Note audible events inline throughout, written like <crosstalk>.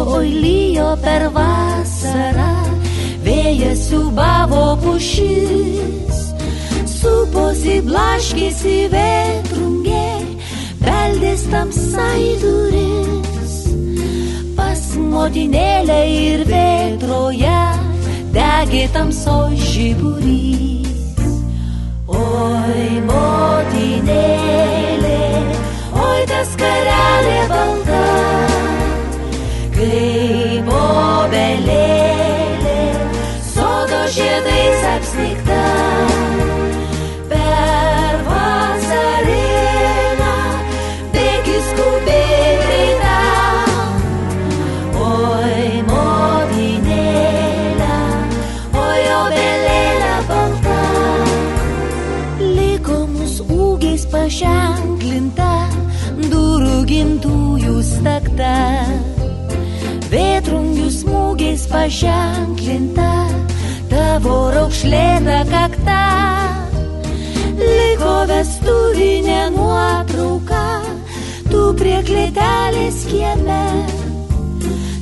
oi lyjo per vasarą, vėjas siubavo pušis. Suposi blaškėsi vėtrungė, beldės tamsai duris. Pas motinėlę ir vėtroje degė tamso žiburys. Oi, motinėlė, oi tas karelė balta, kaip obelėlė, sodo žiedais paženklinta tavo raukšlėta kakta. Liko vestuvinė nuotrauka, tu prie klėtelės kieme.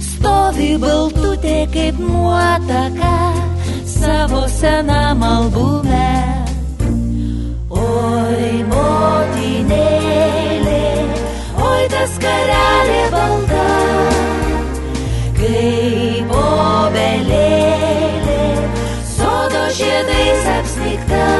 Stovi baltutė kaip nuotaka savo senam albume. Oi, motinėlė, oi tas karelė balta, kaip sodo žiedais apsnigta.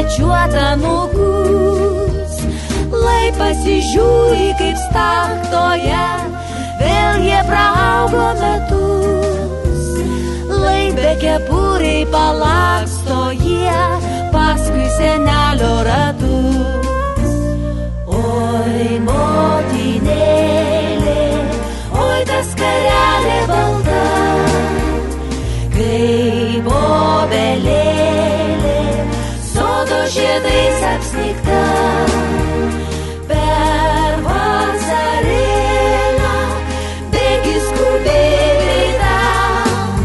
Pasisvečiuotą nukus. Lai pasižiūri, kaip staktoje, vėl jie praaugo metus. Lai be kepuriai palaksto jie paskui senelio ratus. Oi, motinėlė, oi tas karelė balta, žiedais apsnigta. Per vasariną bėgi skubiai greitam.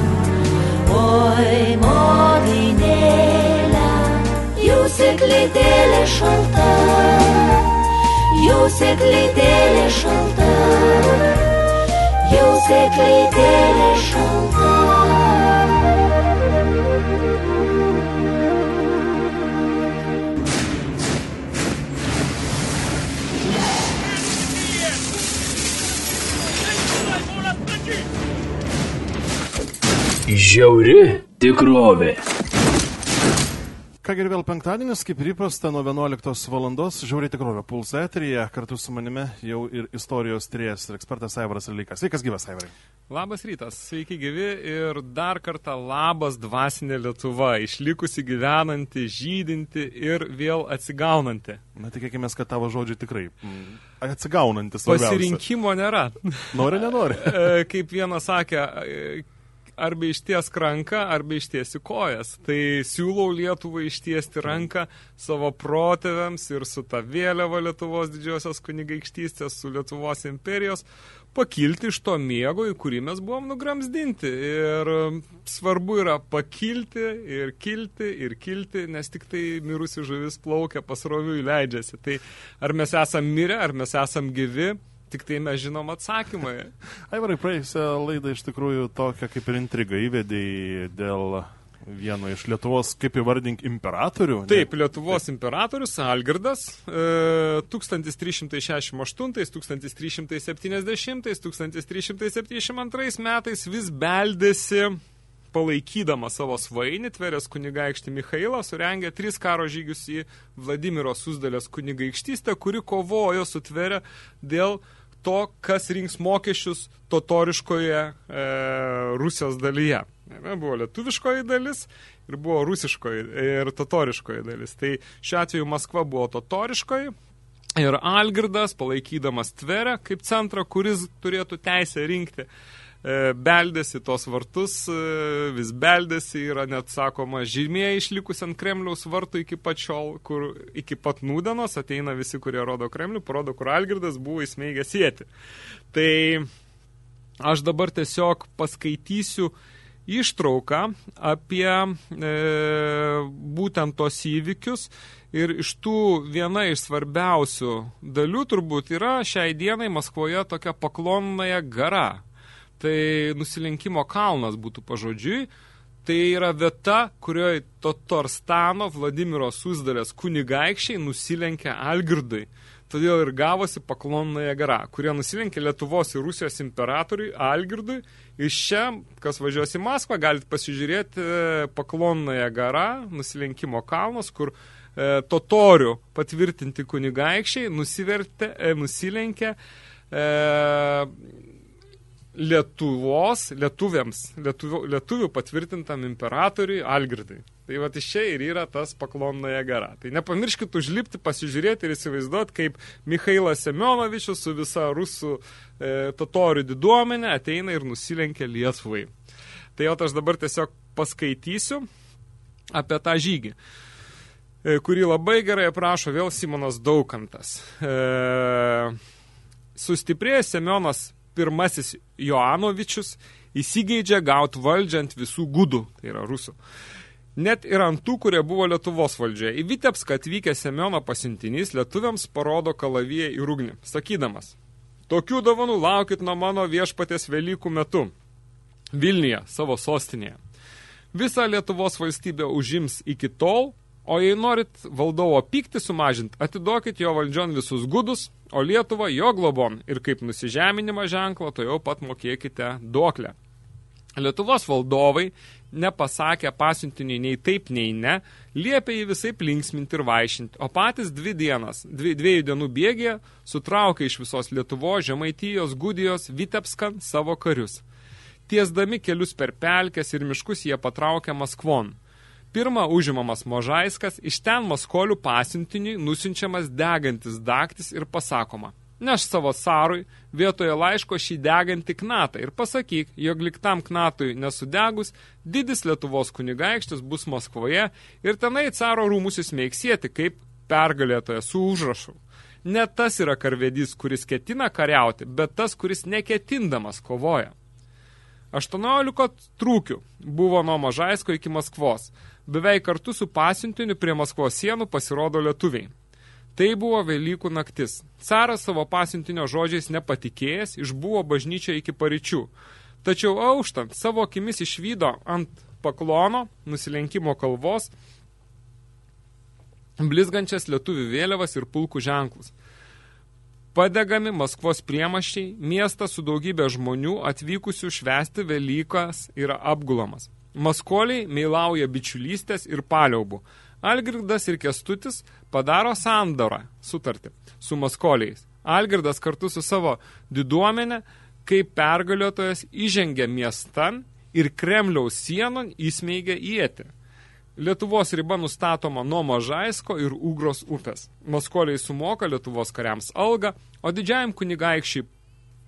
Oi, motinėlė, jūs įklytėlė šalta, jūs įklytėlė šalta, jūs įklytėlė šalta. Žiauri tikrovė. Kągi ir vėl penktadienis, kaip ir įprasta, nuo 11 valandos žiauriai tikrovė pulsa eteryje, kartu su manimi jau ir istorijos trijas ir ekspertas Aivaras Lykas. Sveikas gyvas, Aivarai. Labas rytas, sveiki gyvi ir dar kartą labas dvasinė Lietuva, išlikusi gyvenanti, žydinti ir vėl atsigaunanti. Na, tikėkime, kad tavo žodžiai tikrai atsigaunantis. Pasirinkimo nėra. Nori, nenori. <laughs> E, Kaip vienas sakė, e, arba ištiesk ranką, arba ištiesi kojas. Tai siūlau Lietuvai ištiesti ranką savo protėviams ir su ta vėliava Lietuvos didžiosios kunigaikštystės, su Lietuvos imperijos, pakilti iš to miego, į kurį mes buvom nugramsdinti. Ir svarbu yra pakilti ir kilti ir kilti, nes tik tai mirusi žuvis plaukia pasroviui leidžiasi. Tai ar mes esam mirę, ar mes esam gyvi, tik tai mes žinom atsakymą. <laughs> Aivarai, praėjusią laidą iš tikrųjų tokią kaip ir intrigą įvedėjai dėl vieno iš Lietuvos, kaip įvardink, imperatorių. ne? Taip, Lietuvos imperatorius Algirdas e, 1368, 1370, 1372 metais vis beldėsi palaikydama savo svainį, tverės kunigaikštį Michailą, surengė tris karo žygius į Vladimiro Susdalės kunigaikštystę, kuri kovojo su tverė dėl to, kas rinks mokesčius totoriškoje e, Rusijos dalyje. Ne, buvo lietuviškoji dalis ir buvo rusiškoji ir totoriškoji dalis. Tai šiuo atveju Maskva buvo totoriškoji, Ir Algirdas, palaikydamas tverę kaip centrą, kuris turėtų teisę rinkti, beldėsi tos vartus, e, vis beldėsi, yra net sakoma žymėje išlikus ant Kremliaus vartų iki pat šiol, kur iki pat nūdenos ateina visi, kurie rodo Kremlių, parodo, kur Algirdas buvo įsmeigęs sėti. Tai aš dabar tiesiog paskaitysiu ištrauką apie e, būtent tos įvykius Ir iš tų viena iš svarbiausių dalių turbūt yra šiai dienai Maskvoje tokia paklonnaja gara. Tai nusilenkimo kalnas būtų pažodžiui. Tai yra vieta, kurioje Totorstano Vladimiro Suzdalės kunigaikščiai nusilenkia Algirdui. Todėl ir gavosi paklonnaja gara, kurie nusilenkė Lietuvos ir Rusijos imperatoriui Algirdui. Iš čia, kas važiuos į Maskvą, galite pasižiūrėti e, paklonnaja gara, nusilenkimo kalnas, kur e, totorių patvirtinti kunigaikščiai nusivertė, e, nusilenkė e, Lietuvos, lietuviams, lietuvių, lietuvių patvirtintam imperatoriui Algirdai. Tai va iš čia ir yra tas paklonnaja gara. Tai nepamirškit užlipti, pasižiūrėti ir įsivaizduoti, kaip Mikhailas Semionovičius su visa rusų e, totorių diduomenė ateina ir nusilenkia Lietuvai. Tai jau aš dabar tiesiog paskaitysiu apie tą žygį. E, kurį labai gerai aprašo vėl Simonas Daukantas. E, sustiprėjęs Semionas pirmasis Joanovičius įsigeidžia gauti valdžią ant visų gudų, tai yra rusų. Net ir ant tų, kurie buvo Lietuvos valdžioje. Į Vitebską atvykęs Semiono pasintinys lietuviams parodo kalaviją į ugnį, sakydamas, tokių dovanų laukit nuo mano viešpatės Velykų metu, Vilniuje, savo sostinėje. Visą Lietuvos valstybę užims iki tol, O jei norit valdovo pyktį sumažinti, atiduokit jo valdžion visus gudus, o Lietuvą jo globon ir kaip nusižeminimą ženklą, to jau pat mokėkite duoklę. Lietuvos valdovai, nepasakę pasiuntiniai nei taip, nei ne, liepė jį visai linksminti ir vaišinti, o patys dvi dienas, dvi, dviejų dienų bėgė, sutraukė iš visos Lietuvos, Žemaitijos, Gudijos, Vitebskan savo karius. Tiesdami kelius per pelkes ir miškus jie patraukė Maskvon – Pirma užimamas Možaiskas, iš ten Maskolių pasiuntiniui nusinčiamas degantis daktis ir pasakoma, neš savo sarui vietoje laiško šį degantį knatą ir pasakyk, jog liktam knatui nesudegus, didis Lietuvos kunigaikštis bus Maskvoje ir tenai caro rūmus įsmeiksėti kaip pergalėtoje su užrašu. Ne tas yra karvedys, kuris ketina kariauti, bet tas, kuris neketindamas kovoja. 18 trūkių buvo nuo Mažaisko iki Maskvos – beveik kartu su pasiuntiniu prie Maskvos sienų pasirodo lietuviai. Tai buvo Velykų naktis. Caras savo pasiuntinio žodžiais nepatikėjęs, išbuvo bažnyčio iki paryčių. Tačiau auštant, savo akimis išvydo ant paklono, nusilenkimo kalvos, blizgančias lietuvių vėliavas ir pulkų ženklus. Padegami Maskvos priemaščiai, miestas su daugybė žmonių atvykusių švesti Velykas yra apgulamas. Maskoliai meilauja bičiulystės ir paliaubų. Algirdas ir Kestutis padaro sandorą, sutartį, su Maskoliais. Algirdas kartu su savo diduomenė, kaip pergaliotojas, įžengia miestan ir Kremliaus sienon įsmeigia ietį. Lietuvos riba nustatoma nuo Mažaisko ir Ugros upės. Maskoliai sumoka Lietuvos kariams algą, o didžiajam kunigaikščiai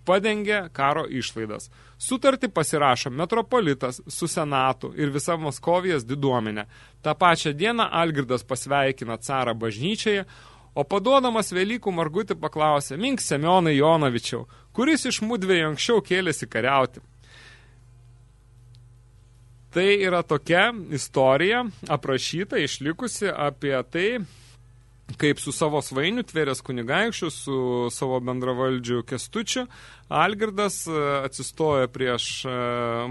padengia karo išlaidas. Sutartį pasirašo metropolitas su senatu ir visa Moskovijos diduomenė. Ta pačią dieną Algirdas pasveikina carą bažnyčioje, o paduodamas Velykų Margutį paklausė, Mink Semionai Jonavičiau, kuris iš mudvėjų anksčiau kėlėsi kariauti. Tai yra tokia istorija aprašyta, išlikusi apie tai, kaip su savo svainiu tvėrės kunigaikščiu, su savo bendravaldžiu Kestučiu, Algirdas e, atsistojo prieš e,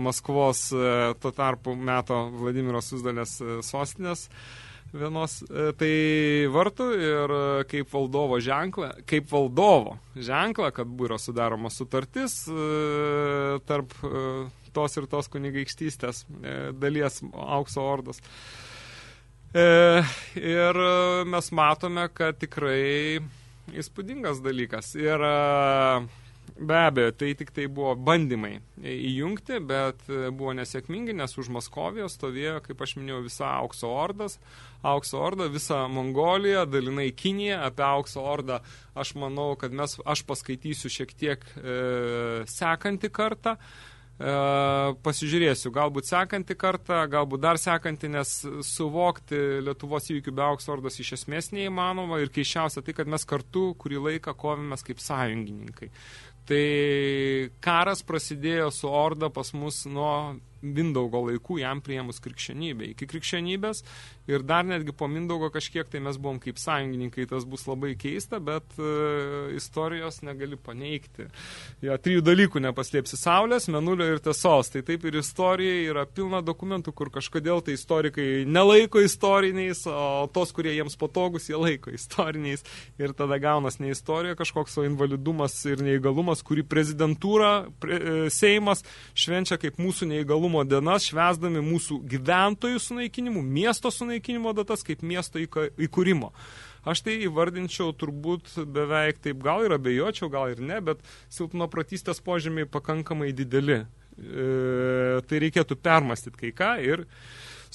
Maskvos e, tuo tarpu meto Vladimiro Suzdalės sostinės vienos, tai vartų ir kaip valdovo ženklą, kaip valdovo ženklą, kad buvo sudaroma sutartis tarp tos ir tos kunigaikštystės dalies aukso ordos. E, ir mes matome, kad tikrai įspūdingas dalykas. Ir e, Be abejo, tai tik tai buvo bandymai įjungti, bet e, buvo nesėkmingi, nes už Moskovijos stovėjo, kaip aš minėjau, visa aukso ordas, aukso orda, visa Mongolija, dalinai Kinija, apie aukso ordą aš manau, kad mes, aš paskaitysiu šiek tiek e, sekantį kartą, E, pasižiūrėsiu, galbūt sekantį kartą, galbūt dar sekantį, nes suvokti Lietuvos įvykių be auksordos iš esmės neįmanoma ir keiščiausia tai, kad mes kartu kurį laiką kovėmės kaip sąjungininkai. Tai karas prasidėjo su orda pas mus nuo Mindaugo laikų, jam priėmus krikščionybę. Iki krikščionybės ir dar netgi po Mindaugo kažkiek tai mes buvom kaip sąjungininkai, tas bus labai keista, bet uh, istorijos negali paneigti. Jo, trijų dalykų nepaslėpsi – saulės, menulio ir tiesos. Tai taip ir istorija yra pilna dokumentų, kur kažkodėl tai istorikai nelaiko istoriniais, o tos, kurie jiems patogus, jie laiko istoriniais. Ir tada gaunas ne istorija kažkoks, o invalidumas ir neįgalumas, kurį prezidentūra, pre, e, Seimas švenčia kaip mūsų neįgalumo dienas, švesdami mūsų gyventojų sunaikinimų, miesto sunaikinimo datas kaip miesto įkūrimo. Aš tai įvardinčiau turbūt beveik taip, gal ir abejočiau, gal ir ne, bet silpnopratystės požymiai pakankamai dideli. E, tai reikėtų permastyti kai ką ir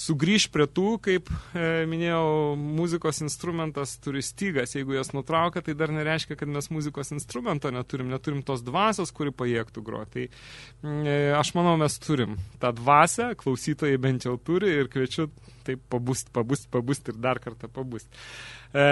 sugrįž prie tų, kaip e, minėjau, muzikos instrumentas turi stygas. Jeigu jas nutraukia, tai dar nereiškia, kad mes muzikos instrumento neturim, neturim tos dvasios, kuri pajėgtų groti. Tai e, aš manau, mes turim tą dvasę, klausytojai bent jau turi ir kviečiu taip pabust, pabust, pabust ir dar kartą pabust. E,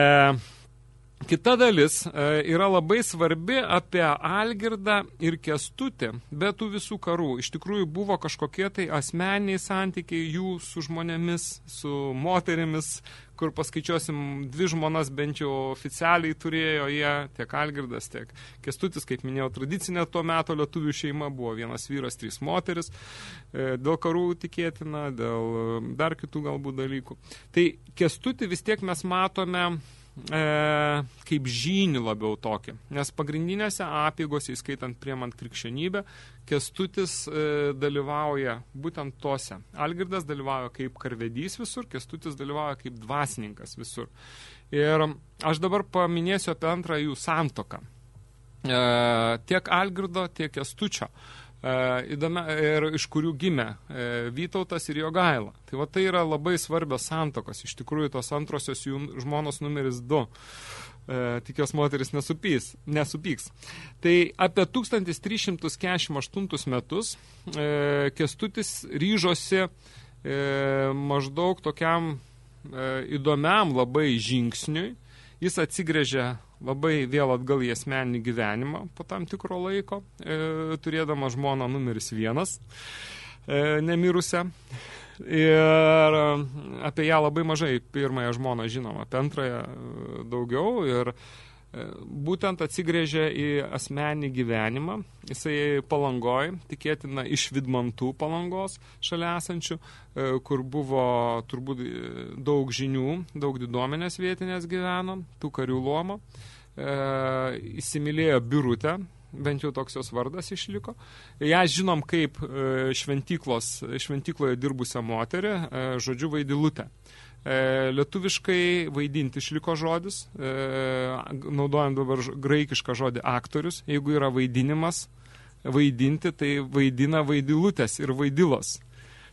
Kita dalis e, yra labai svarbi apie Algirdą ir Kestutį, be tų visų karų. Iš tikrųjų buvo kažkokie tai asmeniai santykiai jų su žmonėmis, su moterimis, kur paskaičiuosim, dvi žmonas bent jau oficialiai turėjo jie, tiek Algirdas, tiek Kestutis, kaip minėjau, tradicinė tuo metu lietuvių šeima buvo vienas vyras, trys moteris, e, dėl karų tikėtina, dėl dar kitų galbūt dalykų. Tai Kestutį vis tiek mes matome e, kaip žynį labiau tokį. Nes pagrindinėse apėgose, įskaitant priemant krikščionybę, Kestutis e, dalyvauja būtent tose. Algirdas dalyvauja kaip karvedys visur, Kestutis dalyvauja kaip dvasininkas visur. Ir aš dabar paminėsiu apie antrą jų santoką. E, tiek Algirdo, tiek Kestučio. E, įdomia, ir iš kurių gimė e, Vytautas ir Jogaila. Tai va tai yra labai svarbios santokos. Iš tikrųjų, tos antrosios jų žmonos numeris 2. E, tikios moteris nesupys, nesupyks. Tai apie 1348 metus e, Kestutis ryžosi e, maždaug tokiam e, įdomiam labai žingsniui. Jis atsigrėžė labai vėl atgal į asmeninį gyvenimą po tam tikro laiko, e, turėdama žmoną numeris vienas, e, nemirusią. Ir e, apie ją labai mažai pirmąją žmoną žinom, apie antrąją e, daugiau ir būtent atsigrėžė į asmenį gyvenimą. Jisai palangoj, tikėtina iš Vidmantų palangos šalia esančių, kur buvo turbūt daug žinių, daug diduomenės vietinės gyveno, tų karių luomo e, įsimylėjo Birutę, bent jau toks jos vardas išliko. Ja žinom kaip e, šventyklos, šventykloje dirbusią moterį, e, žodžiu vaidilutę. E, lietuviškai vaidinti išliko žodis, e, naudojant dabar graikišką žodį aktorius. Jeigu yra vaidinimas, vaidinti, tai vaidina vaidilutės ir vaidilos.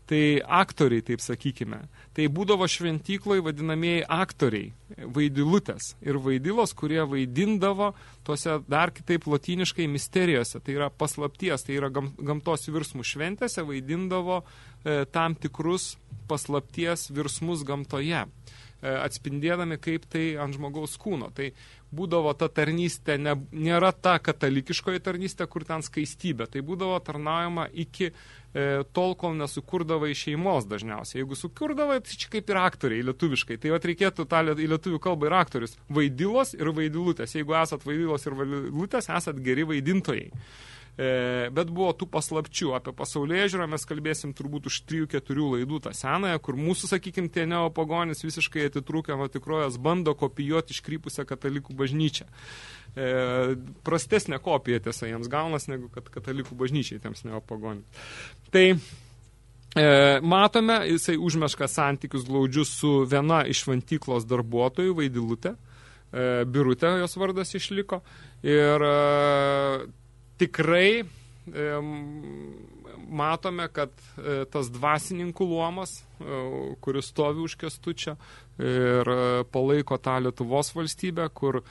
Tai aktoriai, taip sakykime. Tai būdavo šventykloje vadinamieji aktoriai, vaidilutės ir vaidilos, kurie vaidindavo tuose dar kitaip lotyniškai misterijose, tai yra paslapties, tai yra gam, gamtos virsmų šventėse, vaidindavo e, tam tikrus paslapties virsmus gamtoje e, atspindėdami kaip tai ant žmogaus kūno. Tai būdavo ta tarnystė, ne, nėra ta katalikiškoji tarnystė, kur ten skaistybė. Tai būdavo tarnaujama iki e, tol, kol nesukurdavai šeimos dažniausiai. Jeigu sukurdavai, tai čia kaip ir aktoriai lietuviškai. Tai vat reikėtų tą į lietuvių kalbą ir aktorius. Vaidilos ir vaidilutės. Jeigu esat vaidilos ir vaidilutės, esat geri vaidintojai. E, bet buvo tų paslapčių. Apie pasaulyje žiūrą mes kalbėsim turbūt už 3-4 laidų tą senąją, kur mūsų, sakykime, tie neopagonis visiškai atitrūkę nuo tikrojas bando kopijuoti iškrypusią katalikų bažnyčią e, prastesnė kopija tiesa jiems gaunas, negu kad katalikų bažnyčiai tiems neopagonims. Tai e, matome, jisai užmeška santykius glaudžius su viena iš šventyklos darbuotojų, vaidilutė, e, birutė jos vardas išliko, ir tikrai matome, kad e, tas dvasininkų luomas, e, kuris stovi už kestučio ir e, palaiko tą Lietuvos valstybę, kur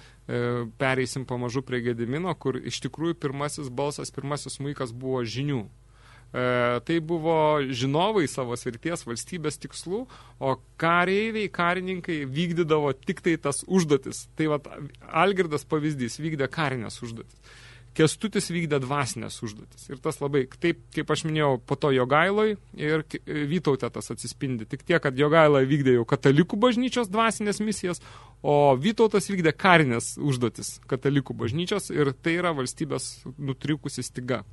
pereisim pamažu prie Gedimino, kur iš tikrųjų pirmasis balsas, pirmasis muikas buvo žinių. Tai buvo žinovai savo svirties valstybės tikslų, o kareiviai, karininkai vykdydavo tik tai tas užduotis. Tai vat, Algirdas pavyzdys vykdė karinės užduotis. Kestutis vykdė dvasinės užduotis. Ir tas labai, taip, kaip aš minėjau, po to Jogailoj ir Vytautė tas atsispindi. Tik tiek, kad Jogailoj vykdė jau katalikų bažnyčios dvasinės misijas, o Vytautas vykdė karinės užduotis katalikų bažnyčios ir tai yra valstybės nutrikusi stiga.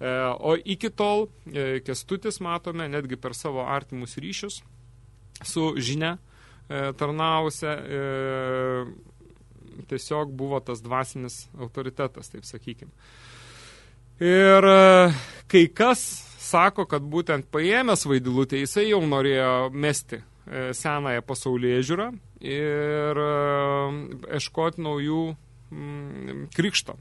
E, o iki tol e, Kestutis matome netgi per savo artimus ryšius su žinia e, tarnausia tiesiog buvo tas dvasinis autoritetas, taip sakykim. Ir e, kai kas sako, kad būtent paėmęs vaidilutę, jisai jau norėjo mesti e, senąją pasaulyje žiūrą ir eškoti naujų mm, krikšto.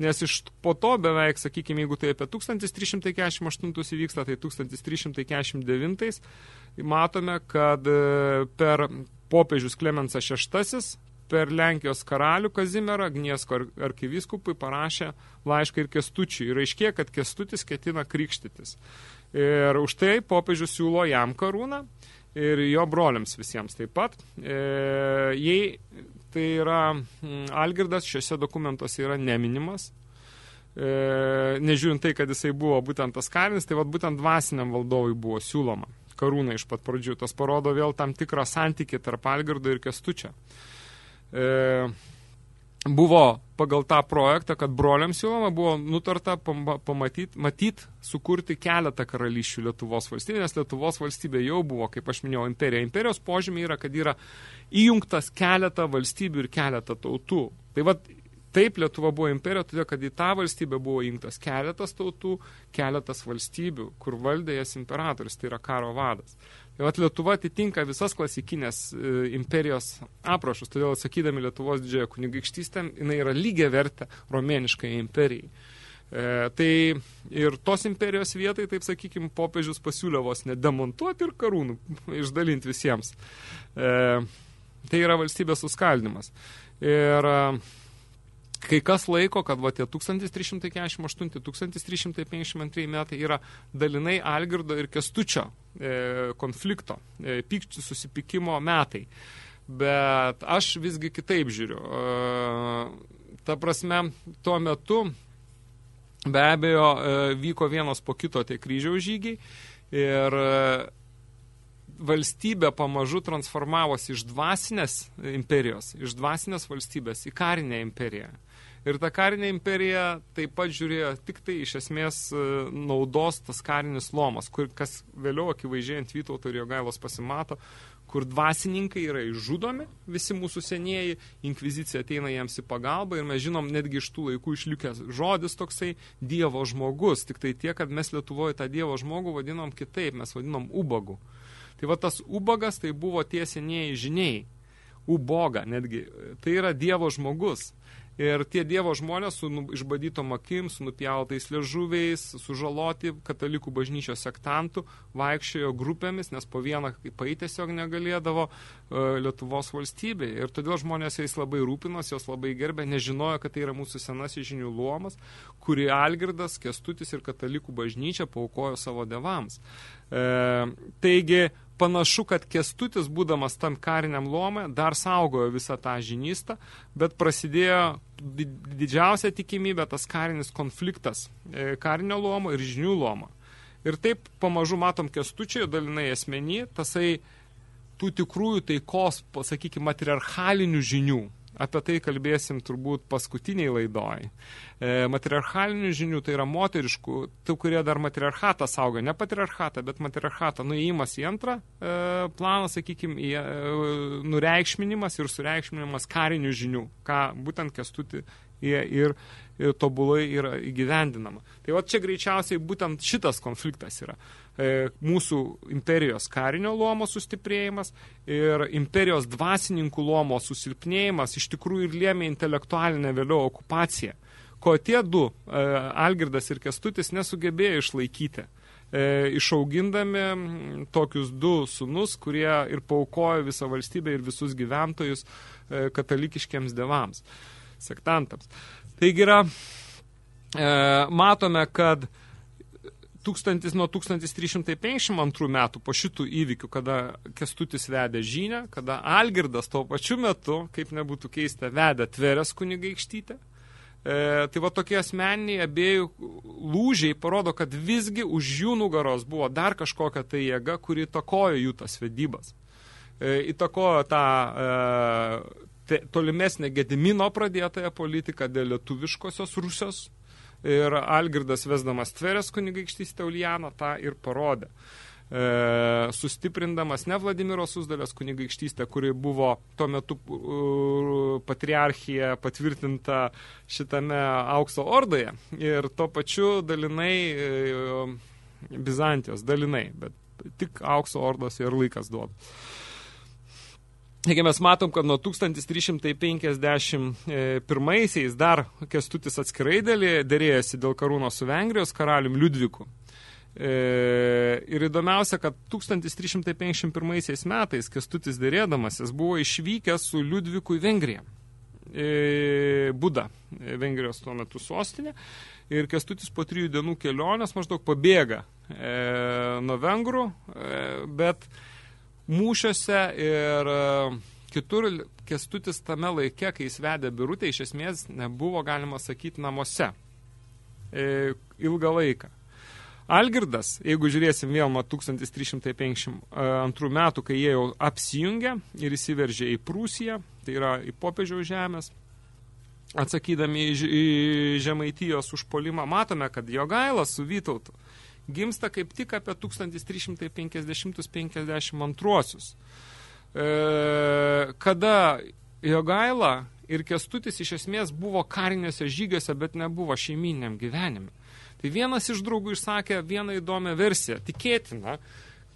Nes iš po to beveik, sakykime, jeigu tai apie 1348 įvyksta, tai 1349 matome, kad e, per popiežius Klemensas VI per Lenkijos karalių Kazimierą Gniesko arkivyskupui parašė laišką ir Kestučiui. Ir aiškė, kad Kestutis ketina krikštytis. Ir už tai popiežius siūlo jam karūną ir jo broliams visiems taip pat. E, jei tai yra Algirdas šiuose dokumentuose yra neminimas, e, nežiūrint tai, kad jisai buvo būtent tas karinis, tai vat būtent dvasiniam valdovui buvo siūloma karūna iš pat pradžių. Tas parodo vėl tam tikrą santykį tarp Algirdo ir Kestučio e, buvo pagal tą projektą, kad broliams siūloma buvo nutarta pamatyt, matyt, sukurti keletą karalysčių Lietuvos valstybė, nes Lietuvos valstybė jau buvo, kaip aš minėjau, imperija. Imperijos požymė yra, kad yra įjungtas keletą valstybių ir keletą tautų. Tai vat, taip Lietuva buvo imperija, todėl kad į tą valstybę buvo įjungtas keletas tautų, keletas valstybių, kur valdė jas imperatorius, tai yra karo vadas. Tai vat Lietuva atitinka visas klasikinės e, imperijos aprašus, todėl sakydami Lietuvos didžiąją kunigaikštystę, jinai yra lygiai vertę romėniškai imperijai. E, tai ir tos imperijos vietai, taip sakykime, popiežius pasiūlė vos nedemontuoti ir karūnų <laughs> išdalinti visiems. E, tai yra valstybės suskaldimas. Ir kai kas laiko, kad va, tie 1348-1352 metai yra dalinai Algirdo ir Kestučio e, konflikto, e, pykčių susipykimo metai. Bet aš visgi kitaip žiūriu. E, ta prasme, tuo metu be abejo e, vyko vienos po kito tie kryžiaus žygiai ir e, valstybė pamažu transformavosi iš dvasinės imperijos, iš dvasinės valstybės į karinę imperiją. Ir ta karinė imperija taip pat žiūrėjo tik tai iš esmės e, naudos tas karinis lomas, kur kas vėliau akivaizdžiai ant Vytauto ir Jogailos pasimato, kur dvasininkai yra išžudomi, visi mūsų senieji, inkvizicija ateina jiems į pagalbą ir mes žinom netgi iš tų laikų išlikęs žodis toksai dievo žmogus, tik tai tiek, kad mes Lietuvoje tą dievo žmogų vadinom kitaip, mes vadinom ubagų. Tai va tas ubagas tai buvo tie senieji žiniai, uboga netgi, tai yra dievo žmogus. Ir tie dievo žmonės su nu, išbadytom akim, su nupjautais liežuviais, sužaloti katalikų bažnyčios sektantų, vaikščiojo grupėmis, nes po vieną pai tiesiog negalėdavo uh, Lietuvos valstybė. Ir todėl žmonės jais labai rūpinos, jos labai gerbė, nežinojo, kad tai yra mūsų senasis žinių luomas, kurį Algirdas, Kestutis ir katalikų bažnyčia paukojo savo devams. E, taigi, panašu, kad Kestutis, būdamas tam kariniam luome, dar saugojo visą tą žinystą, bet prasidėjo didžiausia tikimybė tas karinis konfliktas e, karinio luomo ir žinių luomo. Ir taip pamažu matom Kestučio dalinai asmenį, tasai tų tikrųjų taikos, pasakykime, matriarchalinių žinių, Apie tai kalbėsim turbūt paskutiniai laidoj. E, matriarchalinių žinių tai yra moteriškų, tų, kurie dar matriarchatą saugo, ne patriarchatą, bet matriarchatą. Nuėjimas į antrą e, planą, sakykime, į, e, nureikšminimas ir sureikšminimas karinių žinių, ką būtent kestuti ir, ir, ir tobulai yra įgyvendinama. Tai va čia greičiausiai būtent šitas konfliktas yra. E, mūsų imperijos karinio luomo sustiprėjimas ir imperijos dvasininkų luomo susilpnėjimas iš tikrųjų ir lėmė intelektualinę vėliau okupaciją ko tie du, e, Algirdas ir Kestutis, nesugebėjo išlaikyti e, išaugindami tokius du sunus, kurie ir paukojo visą valstybę ir visus gyventojus katalikiškiams devams, sektantams. Taigi yra, matome, kad 1000, nuo 1352 metų po šitų įvykių, kada Kestutis vedė žinę, kada Algirdas tuo pačiu metu, kaip nebūtų keista, vedė Tverės kunigaikštytę, E, tai va tokie asmeniniai abiejų lūžiai parodo, kad visgi už jų nugaros buvo dar kažkokia tai jėga, kuri įtakojo jų tas vedybas. E, įtakojo tą e, te, tolimesnę Gedimino pradėtąją politiką dėl lietuviškosios Rusijos ir Algirdas vesdamas Tverės kunigaikštystę Ulianą tą ir parodė. E, e, sustiprindamas ne Vladimiro Susdalės kunigaikštystę, kuri buvo tuo metu uh, patriarchija patvirtinta šitame aukso ordoje ir tuo pačiu dalinai uh, Bizantijos, dalinai, bet tik aukso ordos ir laikas duoda. Taigi mes matom, kad nuo 1351 dar Kestutis atskirai dėrėjosi dėl karūnos su Vengrijos karalium Liudviku. E, ir įdomiausia, kad 1351 metais Kestutis dėrėdamasis buvo išvykęs su Liudviku į Vengriją. E, Buda, e, Vengrijos tuo metu sostinė. Ir Kestutis po trijų dienų kelionės maždaug pabėga nuo vengrų, bet mūšiuose ir kitur Kestutis tame laike, kai jis vedė birutę, iš esmės nebuvo, galima sakyti, namuose ilgą laiką. Algirdas, jeigu žiūrėsim vėl nuo 1352 metų, kai jie jau apsijungia ir įsiveržė į Prūsiją, tai yra į popiežiaus žemės, atsakydami į Žemaitijos užpolimą, matome, kad Jogailas su Vytautu gimsta kaip tik apie 1350-52. E, kada Jogaila ir Kestutis iš esmės buvo kariniuose žygiuose, bet nebuvo šeiminiam gyvenime. Tai vienas iš draugų išsakė vieną įdomią versiją. Tikėtina,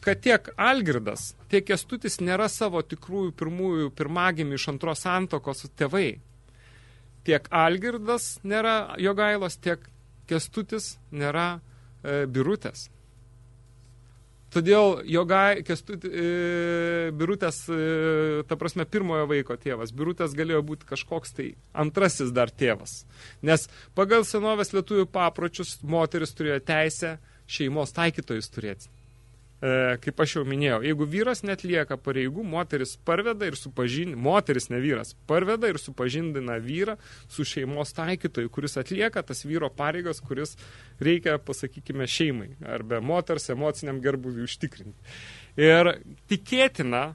kad tiek Algirdas, tiek Kestutis nėra savo tikrųjų pirmųjų pirmagimių iš antros santokos tėvai. Tiek Algirdas nėra Jogailos, tiek Kestutis nėra e, Birutės. Todėl Jogai, Kestut, e, Birutės, e, ta prasme, pirmojo vaiko tėvas, Birutės galėjo būti kažkoks tai antrasis dar tėvas. Nes pagal senovės lietuvių papročius moteris turėjo teisę šeimos taikytojus turėti. E, kaip aš jau minėjau, jeigu vyras netlieka pareigų, moteris parveda ir supažindina, moteris ne vyras, parveda ir supažindina vyrą su šeimos taikytoju, kuris atlieka tas vyro pareigas, kuris reikia, pasakykime, šeimai arba moters emociniam gerbuviui užtikrinti. Ir tikėtina,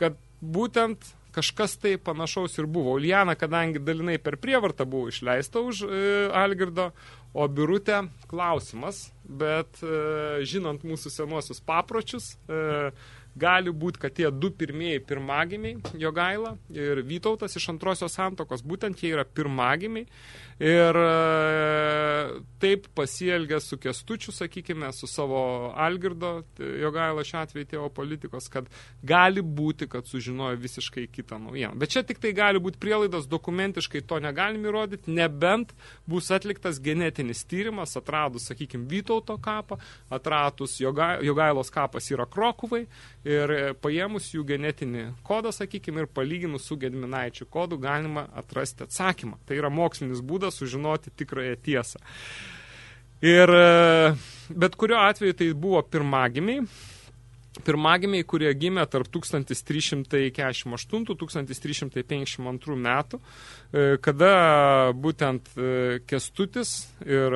kad būtent kažkas tai panašaus ir buvo. Uliana, kadangi dalinai per prievartą buvo išleista už e, Algirdo, O birutė klausimas, bet e, žinant mūsų senuosius papročius, e, gali būti, kad tie du pirmieji pirmagimiai, Jogaila ir Vytautas iš antrosios santokos, būtent jie yra pirmagimiai, Ir e, taip pasielgė su Kestučiu, sakykime, su savo Algirdo, Jogailo šiuo atveju tėvo politikos, kad gali būti, kad sužinojo visiškai kitą naujieną. Bet čia tik tai gali būti prielaidos, dokumentiškai to negalim įrodyti, nebent bus atliktas genetinis tyrimas, atradus, sakykime, Vytauto kapą, atradus Joga, Jogailos kapas yra Krokuvai ir paėmus jų genetinį kodą, sakykime, ir palyginus su Gedminaičių kodu galima atrasti atsakymą. Tai yra mokslinis būdas būdas sužinoti tikrąją tiesą. Ir e, bet kuriuo atveju tai buvo pirmagimiai, pirmagimiai, kurie gimė tarp 1348-1352 metų, e, kada būtent e, Kestutis ir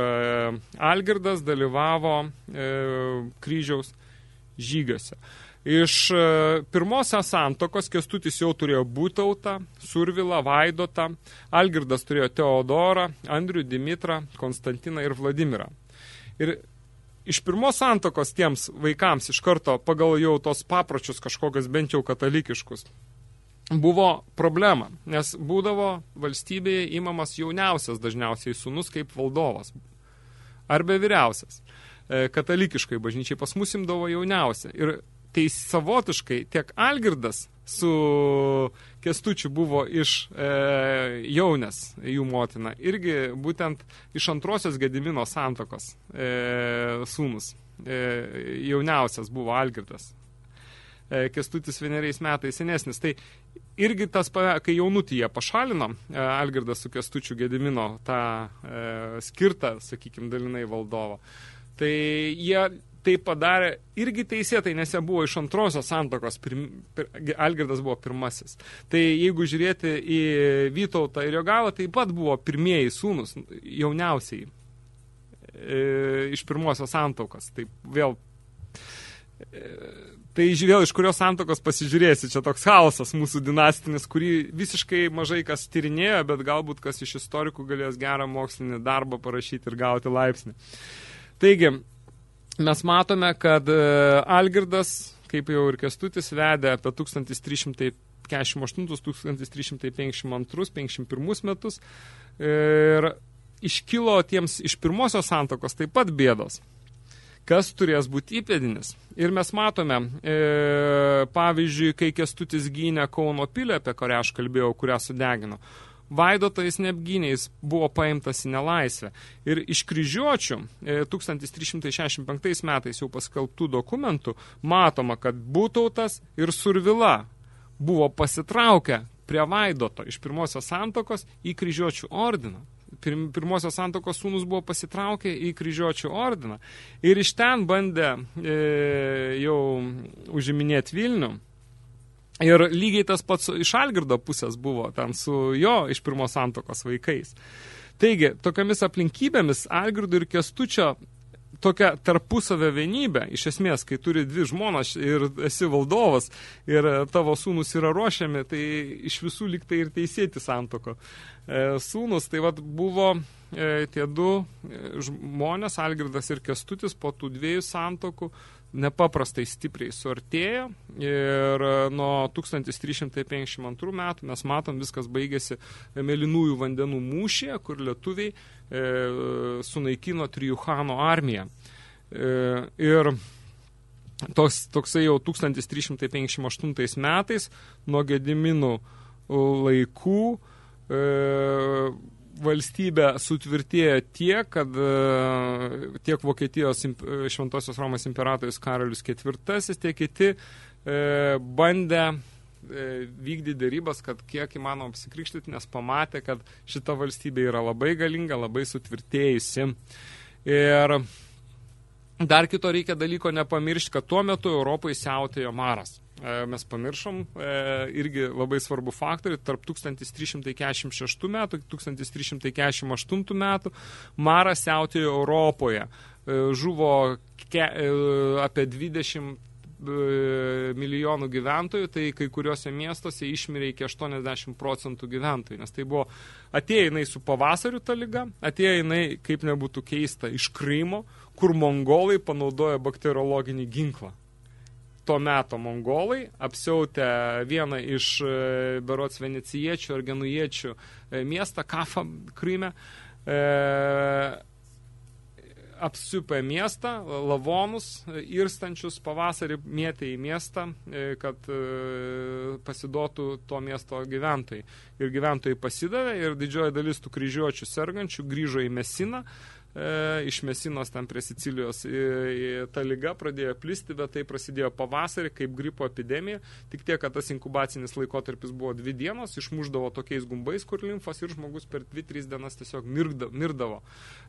Algirdas dalyvavo kryžiaus žygiuose. Iš e, pirmosios santokos Kestutis jau turėjo Būtautą, Survilą, Vaidotą, Algirdas turėjo Teodorą, Andrių, Dimitrą, Konstantiną ir Vladimirą. Ir iš pirmos santokos tiems vaikams iš karto pagal jau tos papročius kažkokius bent jau katalikiškus buvo problema, nes būdavo valstybėje įmamas jauniausias dažniausiai sūnus kaip valdovas arba vyriausias. E, katalikiškai bažnyčiai pas mus imdavo jauniausia. Ir tai savotiškai tiek Algirdas su Kestučiu buvo iš e, jaunės jų motina. Irgi būtent iš antrosios Gedimino santokos e, sūnus. E, jauniausias buvo Algirdas. E, Kestutis vieneriais metais senesnis. Tai irgi tas, kai jaunutyje pašalino e, Algirdas su Kestučiu Gedimino tą e, skirtą, sakykime, dalinai valdovo, tai jie tai padarė irgi teisėtai, nes jie buvo iš antrosios santokos, pir, pir, Algirdas buvo pirmasis. Tai jeigu žiūrėti į Vytautą ir Jogalą, taip pat buvo pirmieji sūnus, jauniausiai e, iš pirmosios santokos. Tai vėl e, Tai vėl iš kurios santokos pasižiūrėsi, čia toks chaosas mūsų dinastinis, kurį visiškai mažai kas tyrinėjo, bet galbūt kas iš istorikų galės gerą mokslinį darbą parašyti ir gauti laipsnį. Taigi, mes matome, kad e, Algirdas, kaip jau ir Kestutis, vedė apie 1348-1352-51 metus ir iškilo tiems iš pirmosios santokos taip pat bėdos. Kas turės būti įpėdinis? Ir mes matome, e, pavyzdžiui, kai Kestutis gynė Kauno pilį, apie kurią aš kalbėjau, kurią sudegino, Vaidotais neapgyniais buvo paimtas į nelaisvę. Ir iš kryžiuočių 1365 e, metais jau paskelbtų dokumentų matoma, kad Būtautas ir Survila buvo pasitraukę prie Vaidoto iš pirmosios santokos į kryžiuočių ordiną. Pirmosios santokos sūnus buvo pasitraukę į kryžiuočių ordiną. Ir iš ten bandė e, jau užiminėti Vilnių Ir lygiai tas pats iš Algirdo pusės buvo ten su jo iš pirmos santokos vaikais. Taigi, tokiamis aplinkybėmis Algirdo ir Kestučio tokia tarpusavio vienybė, iš esmės, kai turi dvi žmonas ir esi valdovas ir tavo sūnus yra ruošiami, tai iš visų liktai ir teisėti santoko. E, sūnus, tai vad buvo e, tie du e, žmonės, Algirdas ir Kestutis, po tų dviejų santokų nepaprastai stipriai suartėjo ir e, nuo 1352 metų mes matom, viskas baigėsi Melinųjų vandenų mūšyje, kur lietuviai e, sunaikino Trijuhano armiją. E, ir toks, toksai jau 1358 metais nuo Gediminų laikų e, valstybė sutvirtėjo tiek, kad e, tiek Vokietijos šventosios Romos imperatorius Karalius IV, tiek kiti e, bandė e, vykdyti dėrybas, kad kiek įmanom apsikrikštyti, nes pamatė, kad šita valstybė yra labai galinga, labai sutvirtėjusi. Ir dar kito reikia dalyko nepamiršti, kad tuo metu Europoje siautėjo maras. E, mes pamiršom e, irgi labai svarbu faktorių, tarp 1346 metų, 1348 metų maras siautėjo Europoje. E, žuvo ke, apie 20 milijonų gyventojų, tai kai kuriuose miestuose išmirė iki 80 procentų gyventojų, nes tai buvo, atėjo jinai su pavasariu ta lyga, atėjo jinai, kaip nebūtų keista, iš Krymo, kur mongolai panaudojo bakteriologinį ginklą to meto mongolai, apsiautę vieną iš e, berots venecijiečių ar genujiečių e, miestą, Kafą Kryme, e, apsiupę miestą, lavonus, irstančius pavasarį mėtė į miestą, kad pasiduotų to miesto gyventojai. Ir gyventojai pasidavė ir didžioji dalis tų kryžiuočių sergančių grįžo į Mesiną, e, iš Mesinos ten prie Sicilijos. E, ta lyga pradėjo plisti, bet tai prasidėjo pavasarį kaip gripo epidemija. Tik tiek, kad tas inkubacinis laikotarpis buvo dvi dienos, išmuždavo tokiais gumbais, kur limfos ir žmogus per 2-3 dienas tiesiog mirdavo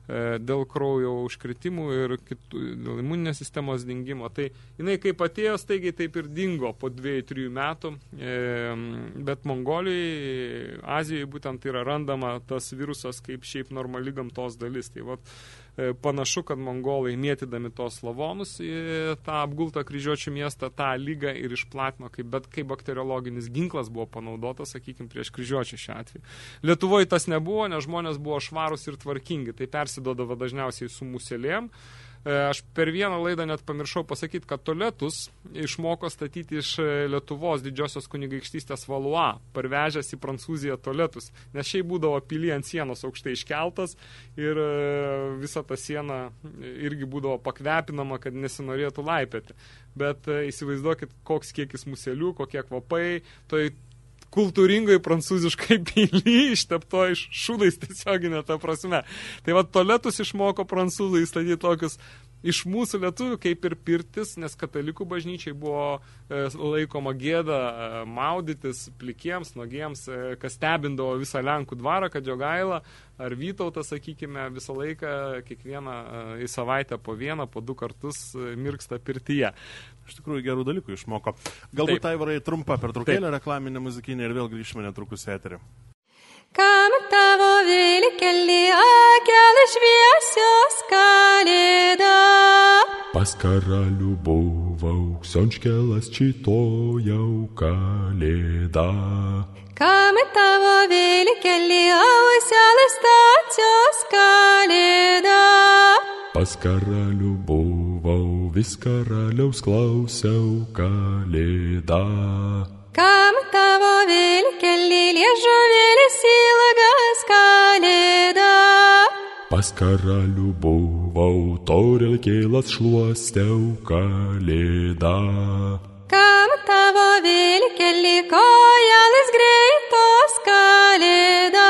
e, dėl kraujo užkritimų ir kitų, dėl imuninės sistemos dingimo. Tai jinai kaip atėjo staigiai, taip ir dingo po 2-3 metų. E, bet Mongolijai, Azijoje būtent yra randama tas virusas kaip šiaip normali gamtos dalis. Tai vat, E, panašu, kad mongolai mėtydami tos lavonus į tą apgultą kryžiuočių miestą tą lygą ir išplatino, kaip, bet kaip bakteriologinis ginklas buvo panaudotas, sakykime, prieš kryžiuočių šią atveju. Lietuvoje tas nebuvo, nes žmonės buvo švarus ir tvarkingi, tai persidodavo dažniausiai su muselėm, E, aš per vieną laidą net pamiršau pasakyti, kad toletus išmoko statyti iš e, Lietuvos didžiosios kunigaikštystės Valua, parvežęs į Prancūziją toletus, nes šiai būdavo pily ant sienos aukštai iškeltas ir visa ta siena irgi būdavo pakvepinama, kad nesinorėtų laipėti. Bet įsivaizduokit, koks kiekis muselių, kokie kvapai, toj kultūringai prancūziškai <laughs> pily ištepto iš šūdais tiesioginė ta prasme. Tai va, toletus išmoko prancūzai statyti tokius iš mūsų lietuvių kaip ir pirtis, nes katalikų bažnyčiai buvo e, laikoma gėda e, maudytis plikiems, nogiems, e, kas stebindavo visą Lenkų dvarą, kad jo gaila, ar Vytautas, sakykime, visą laiką, kiekvieną į savaitę po vieną, po du kartus mirksta pirtyje. Iš tikrųjų gerų dalykų išmoko. Galbūt tai varai trumpa per trukėlę reklaminę muzikinę ir vėl grįžime netrukus eterį. Kam tavo vėlį keli akelė šviesios kalėda? Pas karalių buvo auksionškelas čitojau kalėda. Kam tavo vėlį keli auselės stacijos kalėda? Pas karalių buvau vis karaliaus klausiau kalėdą. Kam tavo vilkelį liežuvėlis ilgas kalėda? Pas karalių buvau, torelkėlas šluosteu kalėdą. Kam tavo vilkelį kojelis greitos kalėda?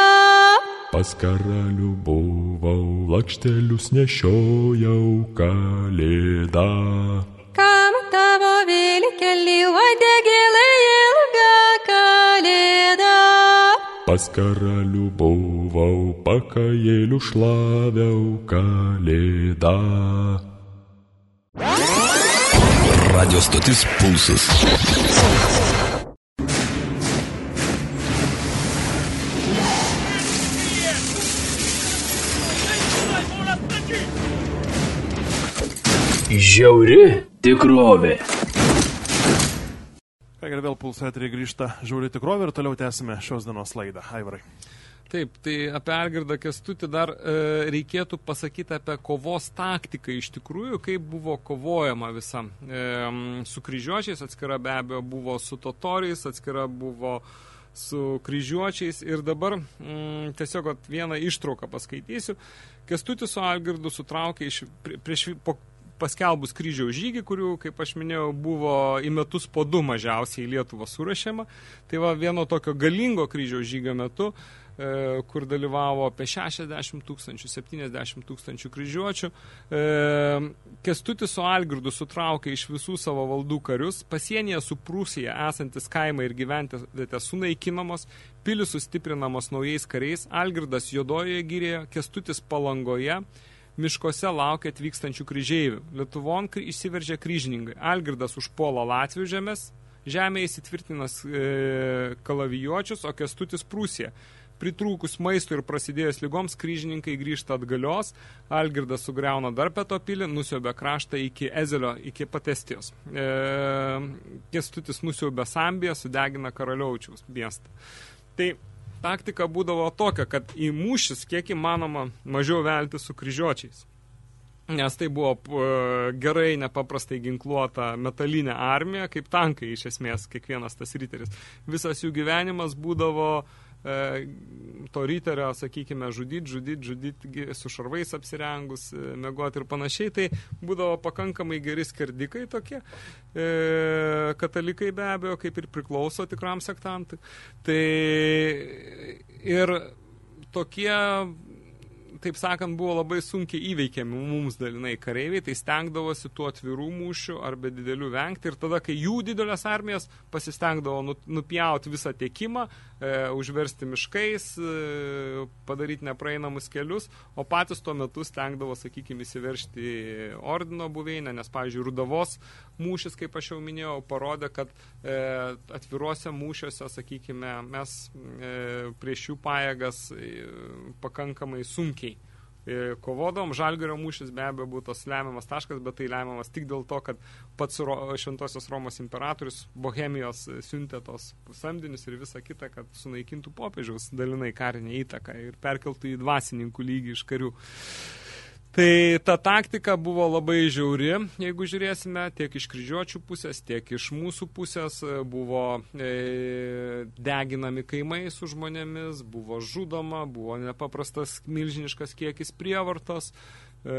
Pas karalių buvau, lakštelius nešiojau kalėdą. Kam tavo vilkelį uodegėlė Pas karalių buvau, pakajėlių šlaviau kalėdą. Radio stotis Pulsas. Žiauri tikrovė. Ką ir vėl pulsatoriai grįžta žiūri tikrovę ir toliau tęsime šios dienos laidą. Aivarai. Taip, tai apie Algirdą Kestutį dar e, reikėtų pasakyti apie kovos taktiką iš tikrųjų, kaip buvo kovojama visa. E, su kryžiuočiais atskira be abejo buvo su totoriais, atskira buvo su kryžiuočiais ir dabar mm, tiesiog vieną ištrauką paskaitysiu. Kestutis su Algirdu sutraukė iš, prieš, po paskelbus kryžiaus žygį, kurių, kaip aš minėjau, buvo į metus po du mažiausiai į Lietuvą surašėma. Tai va vieno tokio galingo kryžiaus žygio metu, e, kur dalyvavo apie 60 tūkstančių, 70 tūkstančių kryžiuočių. E, Kestutis su Algirdu sutraukė iš visų savo valdų karius, pasienyje su Prūsija esantis kaimai ir gyventės sunaikinamos, pilis sustiprinamos naujais kariais, Algirdas Jodojoje gyrėjo, Kestutis Palangoje, miškose laukia atvykstančių kryžeivių. Lietuvon įsiveržė kryžininkai. Algirdas užpuola Latvių žemės, žemė įsitvirtinas e, kalavijuočius, o Kestutis Prūsija. Pritrūkus maistų ir prasidėjus lygoms, kryžininkai grįžta atgalios, Algirdas sugriauna dar peto pilį, nusiaubė kraštą iki Ezelio, iki Patestijos. E, Kestutis nusiaubė Sambiją, sudegina Karaliaučiaus miestą. Tai taktika būdavo tokia, kad į mūšis kiek įmanoma mažiau velti su kryžiuočiais. Nes tai buvo gerai nepaprastai ginkluota metalinė armija, kaip tankai iš esmės kiekvienas tas riteris. Visas jų gyvenimas būdavo e, to ryterio, sakykime, žudyti, žudyti, žudyti su šarvais apsirengus, e, megoti ir panašiai. Tai būdavo pakankamai geri skerdikai tokie. E, katalikai be abejo, kaip ir priklauso tikram sektantui. Tai ir tokie taip sakant, buvo labai sunkiai įveikiami mums dalinai kareiviai, tai stengdavosi tų atvirų mūšių arba didelių vengti. Ir tada, kai jų didelės armijos pasistengdavo nu, nupjauti visą tiekimą, e, užversti miškais, e, padaryti nepraeinamus kelius, o patys tuo metu stengdavo, sakykime, įsiveršti ordino buveinę, nes, pavyzdžiui, Rudavos mūšis, kaip aš jau minėjau, parodė, kad e, atviruose mūšiuose, sakykime, mes e, prieš jų pajėgas e, pakankamai sunkiai kovodom. Žalgirio mūšis be abejo buvo tas lemiamas taškas, bet tai lemiamas tik dėl to, kad pats Šventosios Romos imperatorius Bohemijos siuntė tos samdinius ir visą kitą, kad sunaikintų popiežiaus dalinai karinę įtaką ir perkeltų į dvasininkų lygį iš karių. Tai ta taktika buvo labai žiauri, jeigu žiūrėsime, tiek iš kryžiuočių pusės, tiek iš mūsų pusės buvo e, deginami kaimai su žmonėmis, buvo žudoma, buvo nepaprastas milžiniškas kiekis prievartos e,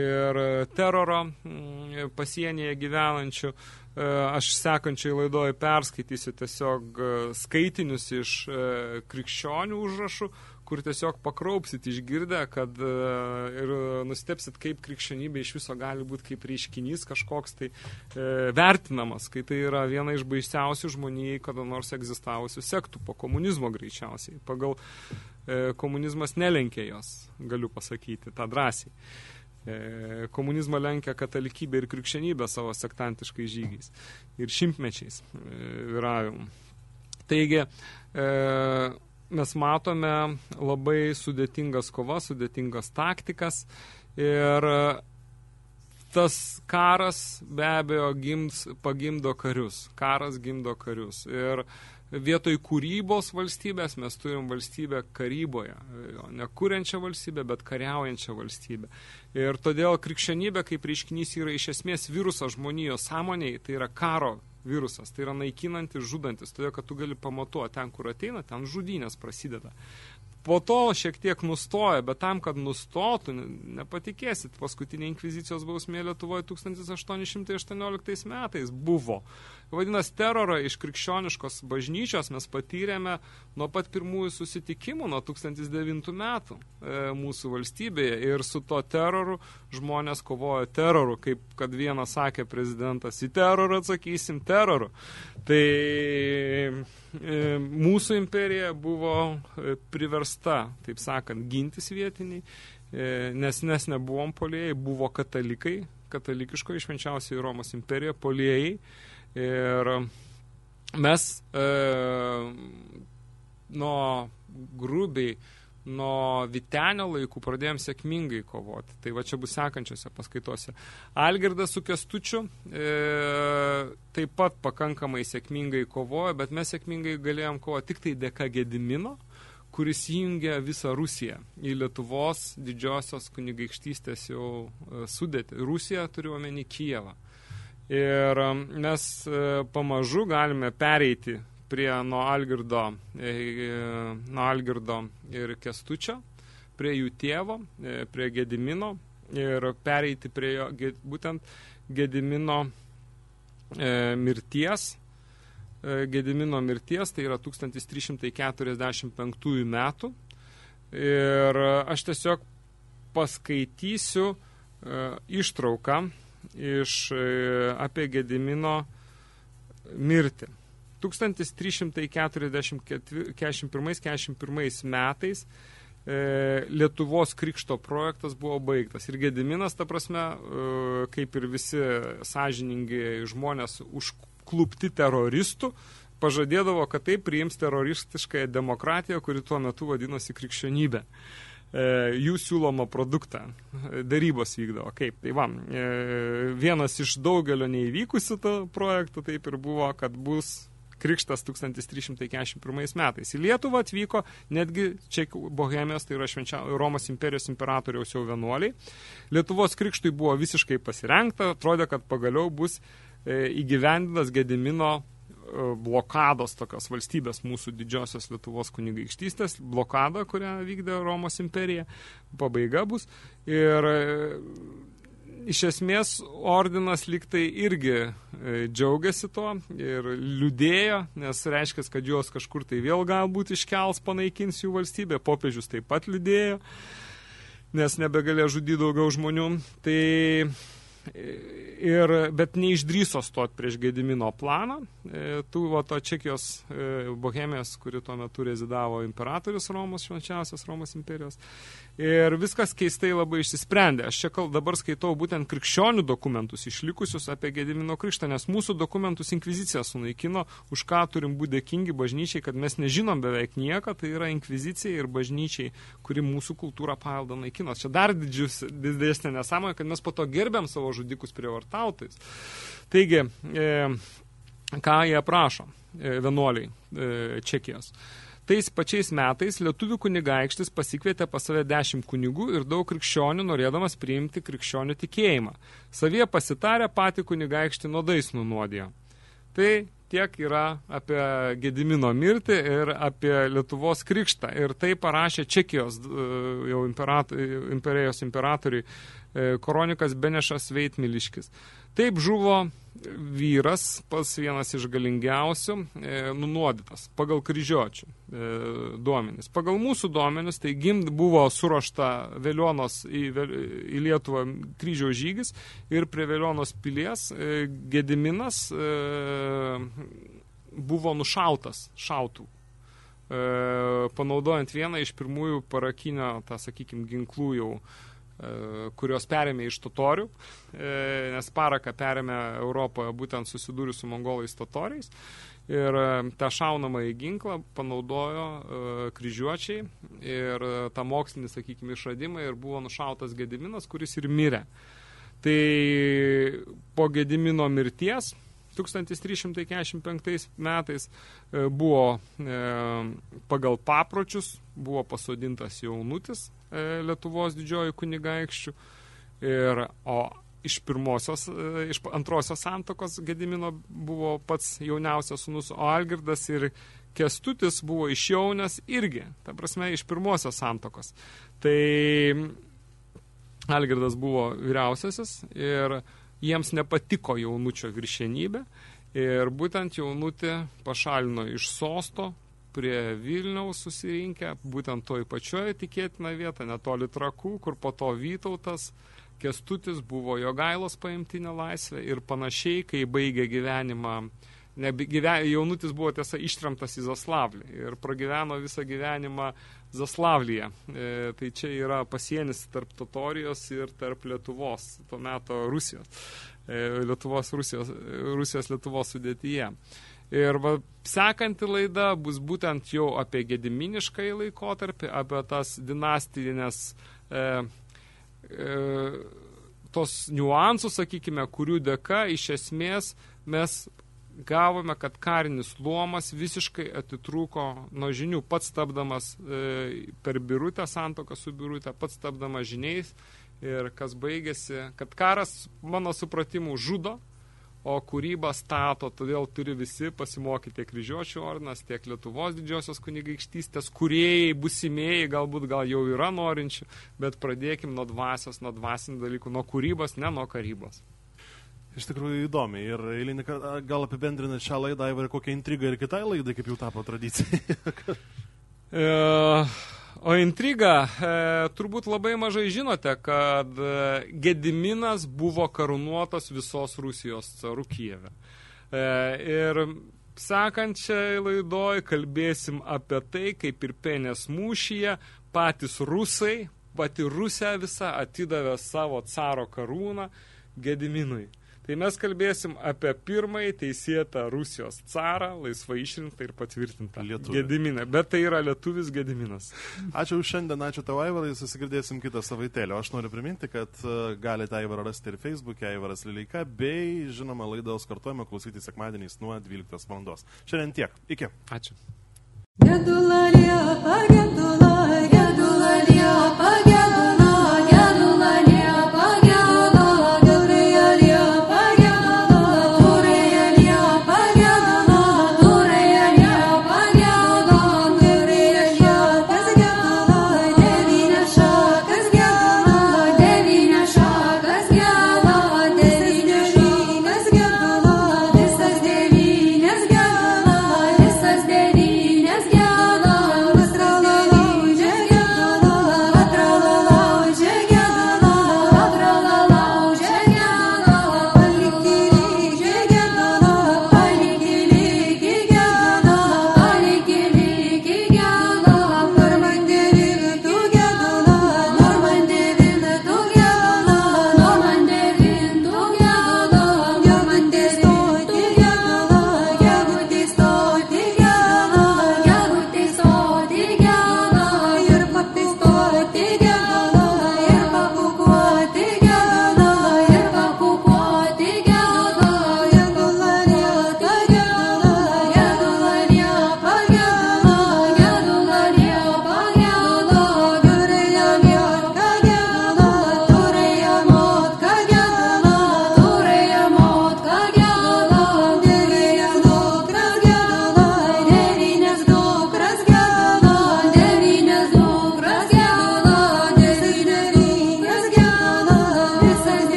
ir teroro mm, pasienyje gyvenančių. E, aš sekančiai laidoje perskaitysiu tiesiog e, skaitinius iš krikščionių užrašų, kur tiesiog pakraupsit išgirdę, kad e, ir nustepsit, kaip krikščionybė iš viso gali būti kaip reiškinys kažkoks tai e, vertinamas, kai tai yra viena iš baisiausių žmonijai, kada nors egzistavusių sektų po komunizmo greičiausiai. Pagal e, komunizmas nelenkė jos, galiu pasakyti, tą drąsiai. E, komunizmą lenkia katalikybė ir krikščionybė savo sektantiškai žygiais ir šimtmečiais e, viravimu. Taigi, e, mes matome labai sudėtingas kovas, sudėtingas taktikas ir tas karas be abejo gims, pagimdo karius. Karas gimdo karius. Ir vietoj kūrybos valstybės mes turim valstybę karyboje. Ne kuriančią valstybę, bet kariaujančią valstybę. Ir todėl krikščionybė kaip reiškinys yra iš esmės virusas žmonijos sąmoniai, tai yra karo virusas. Tai yra naikinantis, žudantis, todėl kad tu gali pamatuoti ten, kur ateina, ten žudynės prasideda. Po to šiek tiek nustoja, bet tam, kad nustotų, nepatikėsit, paskutinė inkvizicijos bausmė Lietuvoje 1818 metais buvo. Vadinasi, terorą iš krikščioniškos bažnyčios mes patyrėme nuo pat pirmųjų susitikimų, nuo 1009 metų e, mūsų valstybėje. Ir su to teroru žmonės kovojo teroru, kaip kad vienas sakė prezidentas, į terorą atsakysim teroru. Tai e, mūsų imperija buvo e, priversta, taip sakant, gintis vietiniai, e, nes nes nebuvom polėjai, buvo katalikai, katalikiško išvenčiausiai Romos imperija, polėjai, Ir mes e, nuo grubiai, nuo Vitenio laikų pradėjom sėkmingai kovoti. Tai va čia bus sekančiose paskaitose. Algirdas su Kestučiu e, taip pat pakankamai sėkmingai kovojo, bet mes sėkmingai galėjom kovoti tik tai dėka Gedimino, kuris jungia visą Rusiją į Lietuvos didžiosios kunigaikštystės jau e, sudėti. Rusija turiu omeny Kijevą. Ir mes e, pamažu galime pereiti prie nuo Algirdo, e, e, nuo Algirdo ir Kestučio, prie jų tėvo, prie Gedimino ir pereiti prie jo būtent Gedimino mirties. Gedimino mirties, tai yra 1345 metų. Ir aš tiesiog paskaitysiu ištrauką iš e, apie Gedimino mirtį. 1341-41 metais e, Lietuvos krikšto projektas buvo baigtas. Ir Gediminas, ta prasme, e, kaip ir visi sąžiningi žmonės užklupti teroristų, pažadėdavo, kad tai priims teroristiškąją demokratiją, kuri tuo metu vadinosi krikščionybė. E, jų siūlomą produktą. Darybos vykdavo. Kaip? Tai va, e, vienas iš daugelio neįvykusių to projektų taip ir buvo, kad bus krikštas 1341 metais. Į Lietuvą atvyko netgi Čekų Bohemijos, tai yra švenčia, Romos imperijos imperatoriaus jau vienuoliai. Lietuvos krikštui buvo visiškai pasirengta, atrodė, kad pagaliau bus e, įgyvendintas Gedimino blokados tokios valstybės mūsų didžiosios Lietuvos kunigaikštystės, blokada, kurią vykdė Romos imperija, pabaiga bus. Ir e, iš esmės ordinas liktai irgi e, džiaugiasi to ir liūdėjo, nes reiškia, kad juos kažkur tai vėl galbūt iškels, panaikins jų valstybė, popiežius taip pat liūdėjo, nes nebegalė žudyti daugiau žmonių. Tai ir, bet neišdryso stot prieš Gedimino planą. E, tų, va, to Čekijos e, Bohemijos, kuri tuo metu rezidavo imperatorius Romos, švenčiausias Romos imperijos. Ir viskas keistai labai išsisprendė. Aš čia kal, dabar skaitau būtent krikščionių dokumentus išlikusius apie Gedimino krikštą, nes mūsų dokumentus inkvizicija sunaikino, už ką turim būti dėkingi bažnyčiai, kad mes nežinom beveik nieką, tai yra inkvizicija ir bažnyčiai, kuri mūsų kultūrą paveldą naikino. Čia dar didžius, didesnė nesąmonė, kad mes po to gerbiam savo žudikus prievartautais. Taigi, e, ką jie prašo, e, vienuoliai e, Čekijos. Tais pačiais metais lietuvių kunigaikštis pasikvietė pas save dešimt kunigų ir daug krikščionių norėdamas priimti krikščionių tikėjimą. Savie pasitarę patį kunigaikštį nuodais nunuodijo. Tai tiek yra apie Gedimino mirtį ir apie Lietuvos krikštą. Ir tai parašė Čekijos e, jau imperator, imperijos imperatoriui Koronikas Benešas Veitmiliškis. Taip žuvo vyras, pas vienas iš galingiausių, e, nunuodytas pagal kryžiočių e, duomenis. Pagal mūsų duomenis, tai gimt buvo surašta Velionos į, į Lietuvą kryžiaus žygis ir prie Velionos pilies e, Gediminas e, buvo nušautas šautų. E, panaudojant vieną iš pirmųjų parakinio, tą, sakykime, ginklų jau E, kurios perėmė iš totorių, e, nes paraką perėmė Europoje būtent susidūrus su mongolais totoriais. Ir e, tą šaunamą į ginklą panaudojo kryžiuočiai ir tą mokslinį, sakykime, išradimą ir buvo nušautas Gediminas, kuris ir mirė. Tai po Gedimino mirties 1345 metais buvo pagal papročius buvo pasodintas jaunutis E, Lietuvos didžioji kunigaikščių. Ir, o iš pirmosios, e, iš antrosios santokos Gedimino buvo pats jauniausias sunus, o Algirdas ir Kestutis buvo iš jaunės irgi, ta prasme, iš pirmosios santokos. Tai Algirdas buvo vyriausiasis ir jiems nepatiko jaunučio viršenybė ir būtent jaunutį pašalino iš sosto, prie Vilniaus susirinkę, būtent toj pačioje tikėtina vieta, netoli trakų, kur po to Vytautas, Kestutis buvo jo gailos paimtinė laisvė ir panašiai, kai baigė gyvenimą, ne, gyven, jaunutis buvo tiesa ištremtas į Zaslavlį ir pragyveno visą gyvenimą Zaslavlyje. E, tai čia yra pasienis tarp Totorijos ir tarp Lietuvos, tuo metu Rusijos. E, Lietuvos, Rusijos, Rusijos Lietuvos sudėtyje. Ir va, sekanti laida bus būtent jau apie gediminišką laikotarpį, apie tas dinastinės e, e, tos niuansus, sakykime, kurių dėka iš esmės mes gavome, kad karinis luomas visiškai atitrūko nuo žinių, pats tapdamas e, per birutę santoką su birutė, pats tapdamas žiniais. Ir kas baigėsi, kad karas, mano supratimu, žudo, o kūrybą stato, todėl turi visi pasimokyti tiek kryžiuočių ordinas, tiek Lietuvos didžiosios kunigaikštystės, kuriejai, busimieji, galbūt gal jau yra norinčių, bet pradėkim nuo dvasios, nuo dvasinių dalykų, nuo kūrybos, ne nuo karybos. Iš tikrųjų įdomi ir eilinį gal apibendrinant šią laidą ir kokią intrigą ir kitai laidai, kaip jau tapo tradicija. <laughs> e, O intriga, e, turbūt labai mažai žinote, kad e, Gediminas buvo karūnuotas visos Rusijos carų Kijeve. E, ir sekančiai laidoj kalbėsim apie tai, kaip ir penės mūšyje patys rusai, pati Rusija visa atidavė savo caro karūną Gediminui. Tai mes kalbėsim apie pirmąjį teisėtą Rusijos carą, laisvai išrinktą ir patvirtintą. Lietuvė. Gediminę. Bet tai yra lietuvis Gediminas. Ačiū už šiandien, ačiū tau, Aivarai, susigirdėsim kitą savaitėlį. O aš noriu priminti, kad e, galite Aivarą rasti ir Facebook'e, Aivaras Lileika, bei, žinoma, laidos kartuojame klausyti sekmadieniais nuo 12 valandos. Šiandien tiek. Iki. Ačiū. Gedula, liepa, gedula, gedula, liepa, gedula.